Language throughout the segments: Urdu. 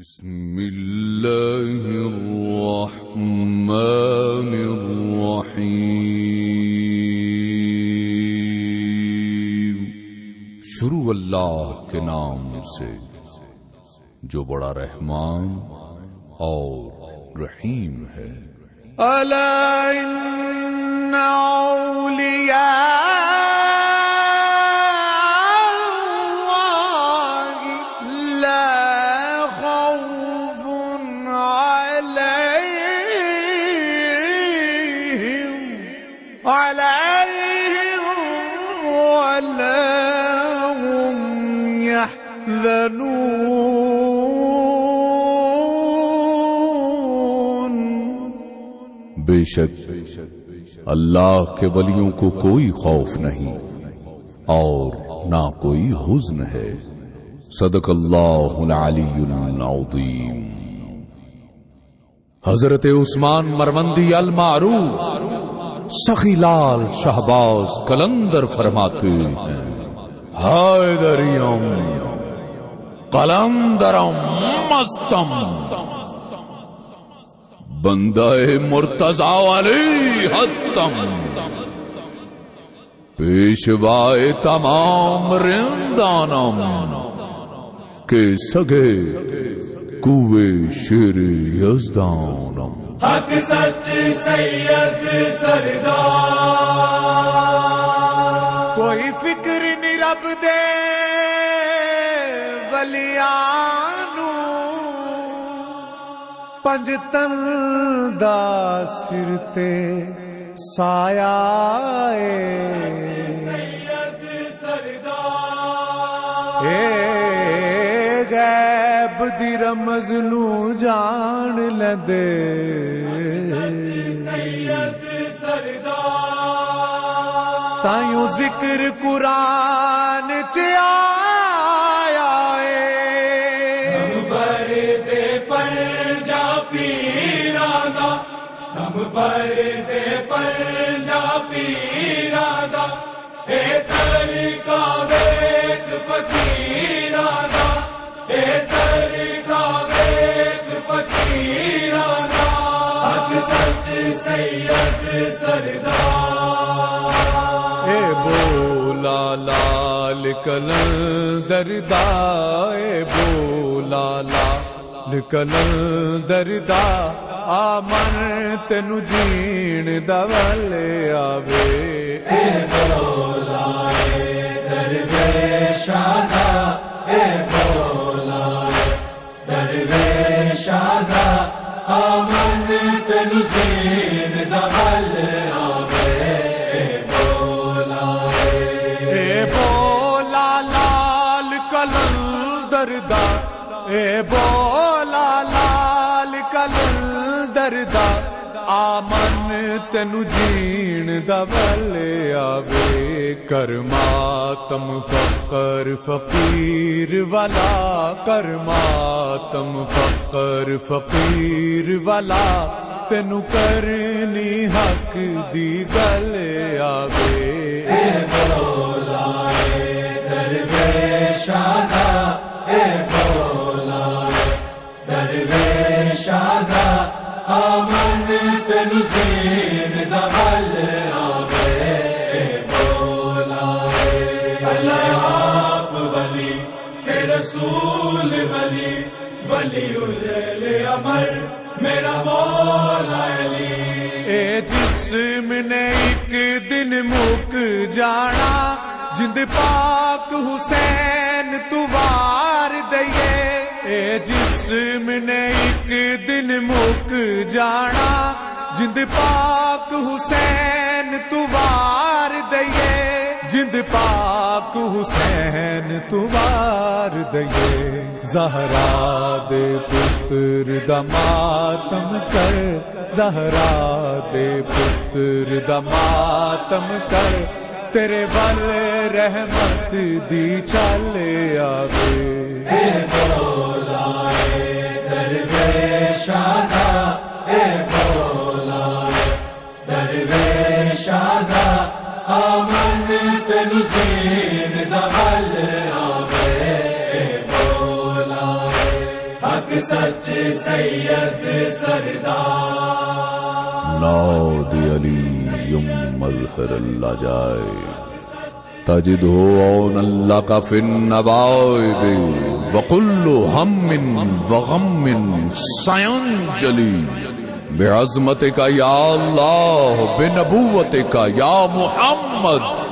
بسم الله الرحمن الرحيم شروع اللہ کے نام سے، جو بڑا رحمان اور رحیم ہے۔ ألا إن بے شک، اللہ کے ولیوں کو کوئی خوف نہیں اور نہ کوئی حزن ہے۔ صدق اللہ العلی العظیم۔ حضرت عثمان مروندی المعروف، سخی لال شہباز کلندر فرماتے ہیں حیدریم قلندرم مستم. بندہ مرتضی علی ہستم پیشوائے تمام رندانم. کے سگے کوے شیر یزدانم. حق سچ سید سردار. کوئی فکر نہیں رب دے. ولیانو پنج تن دا سر تے سایہ اے غیب دی رمز نو جان لدے سید سردار تائیوں ذکر قرآن چ نمبر دے پنجا اے طریقہ ویک اے طریقہ ویک حق سچ سید سردار۔ اے بولا لال کلن دردا اے بولا لال کلن دردا آمن تینو جین دا والے آوے۔ آمن تینو جین دا والے آوے۔ اے بولا لال کلن دردا اے بولا لال کلن دردا آمن تینو جین دا والے آوے کرما تم فقر فقیر والا کر ماتم فقر فقیر والا تینو کرنی حق دی گل آوے ولی ولی امر میرا مولا علی اے جسم نے ایک دن مک جانا، جند پاک حسین تو وار دئیے اے جسم نے ایک دن مک جانا، جند پاک حسین تو وار دئیے جند پاک حسین تو دئیے زہرا دے پتر دماتم کر۔ زہرا دے پتر دماتم کر۔ تیرے بل رحمت دی چل آوے۔ جین سچ سید سردار۔ ناد علی یم مظہر اللہ جائے۔ تجد ہو اون اللہ کا فن نوائد وکل ہم وغم سین جلی بے عظمت کا یا اللہ بے نبوت کا یا محمد۔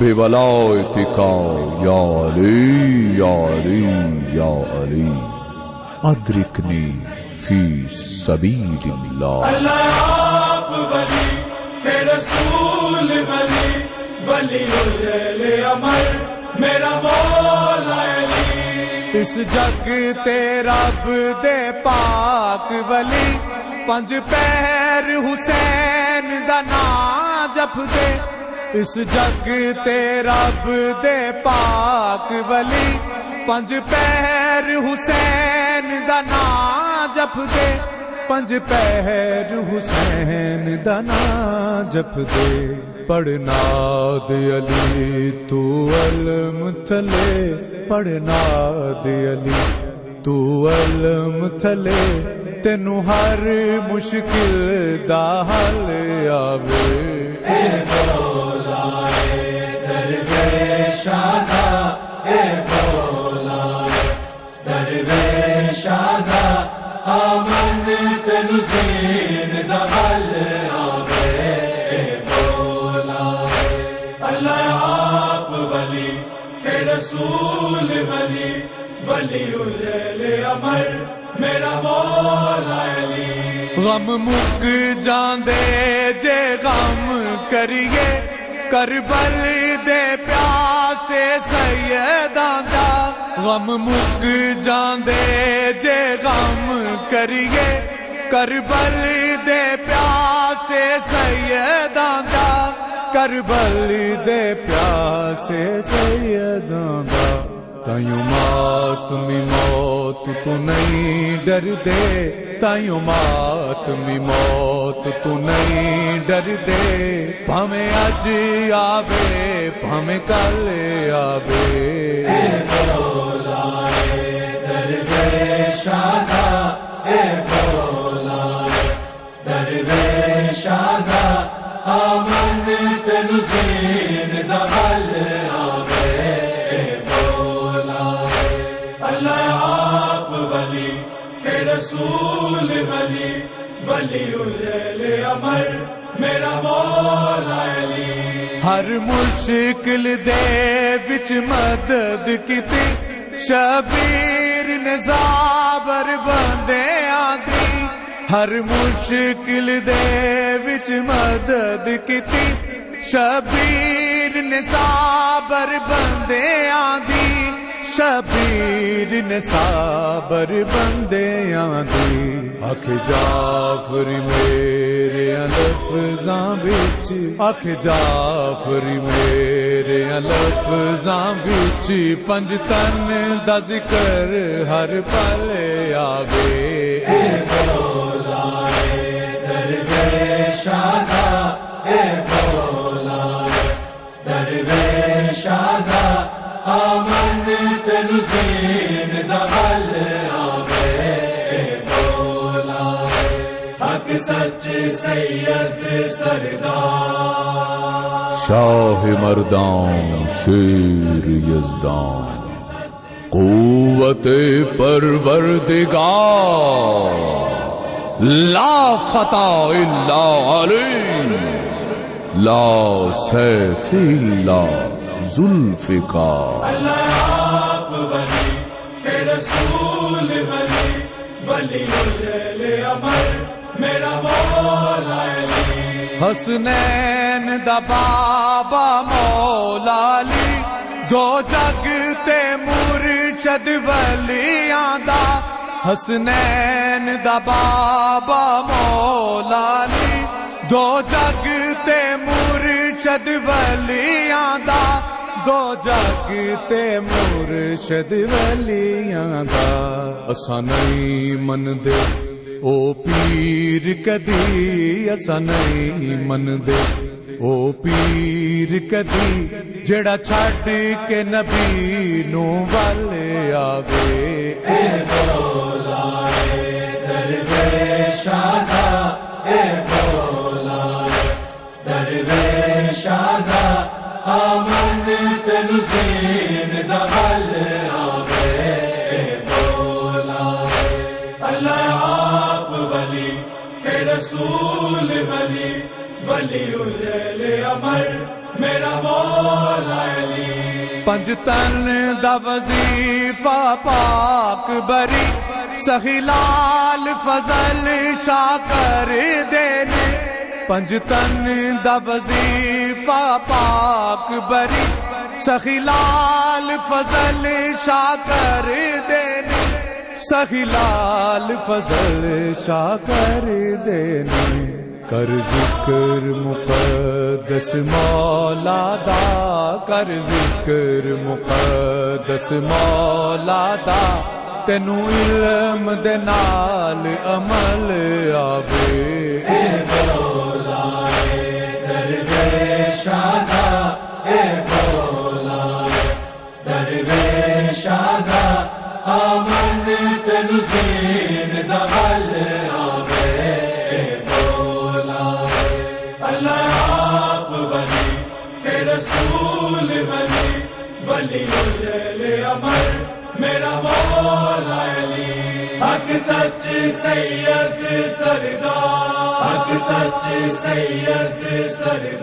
بے ولایت کا یا علی یا علی یا علی۔ ادرکنی فی سبیل اللہ اللہ آپ ولی تے رسول ولی ولی اللیل امر میرا مولا علی اس جگ تے رب دے پاک ولی، پنج پیر حسین دا نام جپ دے۔ اس جگ تے رب دے پاک ولی، پنج پیر حسین دا نام جپ دے پنج پیر حسین دا نام جپ دے پڑھنا دے علی، تو علم تھلے پڑھنا دے علی، تو علم تھلے تینو ہر مشکل دا حل آوے۔ شادہ رسول ولی ولی میرا مولا علی غم مک جاندے جے غم کریے کربل دے پیاسے سیداں دا غم مک جاندے، جے غم کریے۔ کربل دے پیاسے سیداں دا کربل دے پیاسے سیداں دا تائیوں مات می موت تو نہیں ڈر دے۔ تائیوں مات می موت تو نہیں ڈر دے۔ پھمیں اج آوے۔ پھمیں کل آبے شادہ اے بولا دل ہر مشکل دے بچ مدد کیتی شبیر نے بندے آدھی ہر مشکل دے بچ مدد کیتی شبیر نے بندے آدھی شبیر نے صابر بندے آدھی اکھ جعفری میرے لفظاں بچ اکھ جعفری میرے لفظاں بچ پنج تن دا ذکر ہر پل آوے۔ درویش اے بولا درویش شادہ آمن تینو دین آوے اے بولا حق سچ سید سردار۔ شاہ مردان شیر یزدان۔ قوت پروردگار۔ لا فتح الا علی لا سیف الا ذوالفقار اللہ آپ ولی تے رسول ولی ولی اللیل امر، میرا مولا علی۔ حسنین دا بابا مولا علی، دو جگ تے مرشد ولیاں دا۔ حسنین دا بابا مولا علی، دو جگ تے مرشد ولیاں دا۔ دو جگ تے مرشد ولیاں دا۔ اساں نہیں من دے او پیر کدی اسا نہیں من دے او پیر کدی جڑا چھڈ کے نبی نو والے آوے۔ آمن تین جین دبل آوے رسول ولی ولی امر، میرا مولا علی۔ پنج تن دا وظیفہ پاک بری، سخی لال فضل شاہ کر دینے۔ پنج تن دا وظیفہ پاک بری سخی لال فضل شاہ کر دینے سخی لال فضل شاہ کر دینے کر ذکر مقدس مولا دا۔ کر ذکر مقدس مولا دا۔ تینو علم دے نال عمل آوے۔ آمن رسول ولی ولی اللیل امر، میرا مولا علی۔ حق سچ سید سردار حق سچ سید سردار